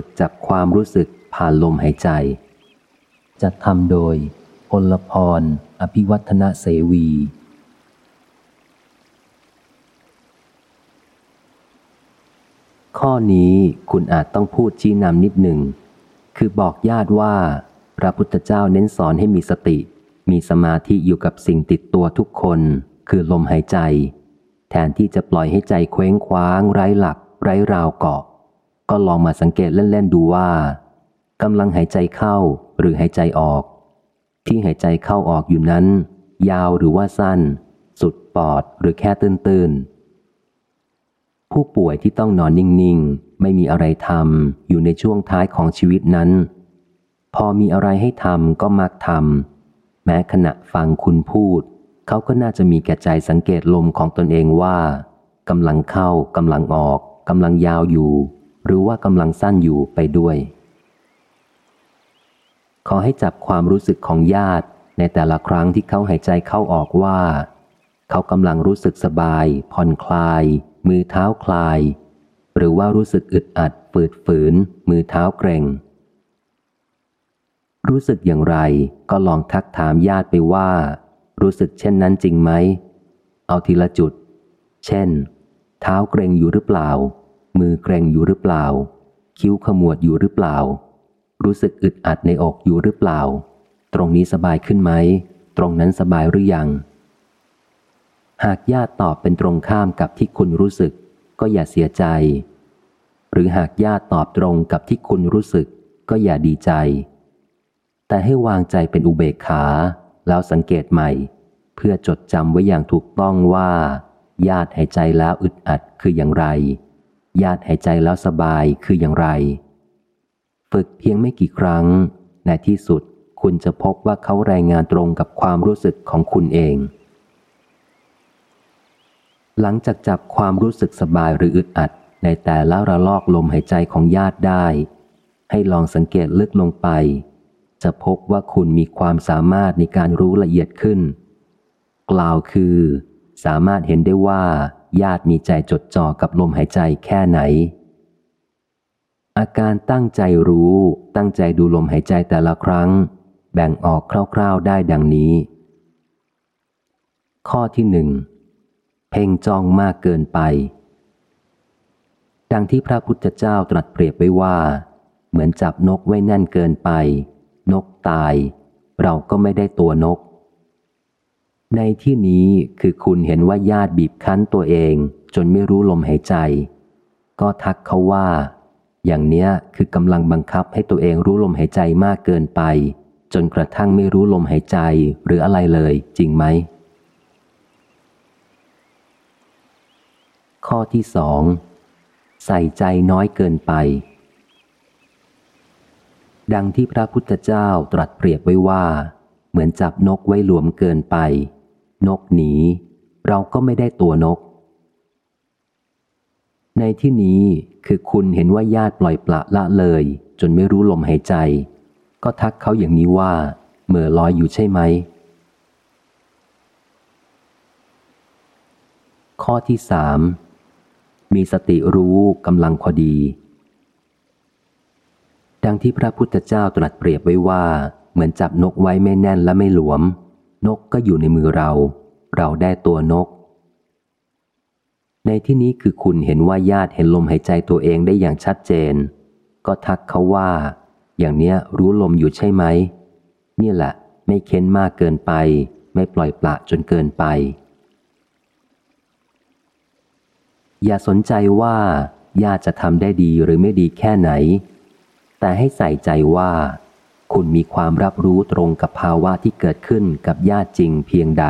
ฝึกจับความรู้สึกผ่านลมหายใจ จัดทำโดยพลพร อภิวัฒนเสวี ข้อนี้คุณอาจต้องพูดชี้นำนิดหนึ่ง คือบอกญาติว่า พระพุทธเจ้าเน้นสอนให้มีสติ มีสมาธิอยู่กับสิ่งติดตัวทุกคน คือลมหายใจ แทนที่จะปล่อยให้ใจเคว้งคว้างไร้หลัก ไร้ราวเกาะ ก็ลองมาสังเกตเล่น ๆ ดูว่ากำลังหายใจเข้าหรือหายใจออก ที่หายใจเข้าออกอยู่นั้น ยาวหรือว่าสั้น สุดปอดหรือแค่ตื้นๆ ผู้ป่วยที่ต้องนอนนิ่ง ๆ ไม่มีอะไรทำอยู่ในช่วงท้ายของชีวิตนั้น พอมีอะไรให้ทำก็มักทำแม้ขณะฟังคุณพูด เขาก็น่าจะมีแก่ใจสังเกตลมของตนเองว่ากำลังเข้ากำลังออกกำลังยาวอยู่ หรือว่ากำลังสั้นอยู่ไปด้วย ขอให้จับความรู้สึกของญาติในแต่ละครั้งที่เขาหายใจเข้าออกว่า เขากำลังรู้สึกสบาย ผ่อนคลาย มือเท้าคลาย หรือว่ารู้สึกอึดอัดฝืดฝืน มือเท้าเกร็งรู้สึกอย่างไรก็ลองทักถามญาติไปว่า รู้สึกเช่นนั้นจริงไหม เอาทีละจุด เช่น เท้าเกร็งอยู่หรือเปล่า มือเกร็งอยู่หรือเปล่า คิ้วขมวดอยู่หรือเปล่า รู้สึกอึดอัดในอกอยู่หรือเปล่า ตรงนี้สบายขึ้นไหม ตรงนั้นสบายหรือยัง หากญาติตอบเป็นตรงข้ามกับที่คุณรู้สึก ก็อย่าเสียใจ หรือหากญาติตอบตรงกับที่คุณรู้สึก ก็อย่าดีใจ แต่ให้วางใจเป็นอุเบกขา แล้วสังเกตใหม่ เพื่อจดจำไว้อย่างถูกต้องว่าญาติหายใจแล้วอึดอัดคืออย่างไร ญาติหายใจแล้วสบายคืออย่างไร ฝึกเพียงไม่กี่ครั้ง ในที่สุดคุณจะพบว่าเขารายงานตรงกับความรู้สึกของคุณเอง หลังจากจับความรู้สึกสบายหรืออึดอัด ในแต่ละระลอกลมหายใจของญาติได้ ให้ลองสังเกตลึกลงไป จะพบว่าคุณมีความสามารถในการรู้ละเอียดขึ้น กล่าวคือ สามารถเห็นได้ว่า ญาติมีใจจดจ่อกับลมหายใจแค่ไหน อาการตั้งใจรู้ตั้งใจดูลมหายใจแต่ละครั้ง แบ่งออกคร่าวๆได้ดังนี้ ข้อที่หนึ่งเพ่งจ้องมากเกินไป ดังที่พระพุทธเจ้าตรัสเปรียบไว้ว่า เหมือนจับนกไว้แน่นเกินไป นกตาย เราก็ไม่ได้ตัวนก ในที่นี้คือคุณเห็นว่าญาติบีบคั้นตัวเอง จนไม่รู้ลมหายใจ ก็ทักเขาว่า อย่างเนี้ยคือกำลังบังคับให้ตัวเองรู้ลมหายใจมากเกินไป จนกระทั่งไม่รู้ลมหายใจหรืออะไรเลย จริงไหม ข้อที่สองใส่ใจน้อยเกินไป ดังที่พระพุทธเจ้าตรัสเปรียบไว้ว่า เหมือนจับนกไว้หลวมเกินไป นกหนี เราก็ไม่ได้ตัวนก ในที่นี้คือคุณเห็นว่าญาติปล่อยปละละเลย จนไม่รู้ลมหายใจ ก็ทักเขาอย่างนี้ว่าเหม่อลอยอยู่ใช่ไหม ข้อที่สามมีสติรู้กำลังพอดี ดังที่พระพุทธเจ้าตรัสเปรียบไว้ว่า เหมือนจับนกไว้ไม่แน่นและไม่หลวม นกก็อยู่ในมือเรา เราได้ตัวนก ในที่นี้คือคุณเห็นว่าญาติเห็นลมหายใจตัวเองได้อย่างชัดเจน ก็ทักเขาว่า อย่างเนี้ยรู้ลมอยู่ใช่ไหมนี่แหละ ไม่เค้นมากเกินไป ไม่ปล่อยปละจนเกินไป อย่าสนใจว่าญาติจะทำได้ดีหรือไม่ดีแค่ไหน แต่ให้ใส่ใจว่า คุณมีความรับรู้ตรงกับภาวะที่เกิดขึ้นกับญาติจริงเพียงใด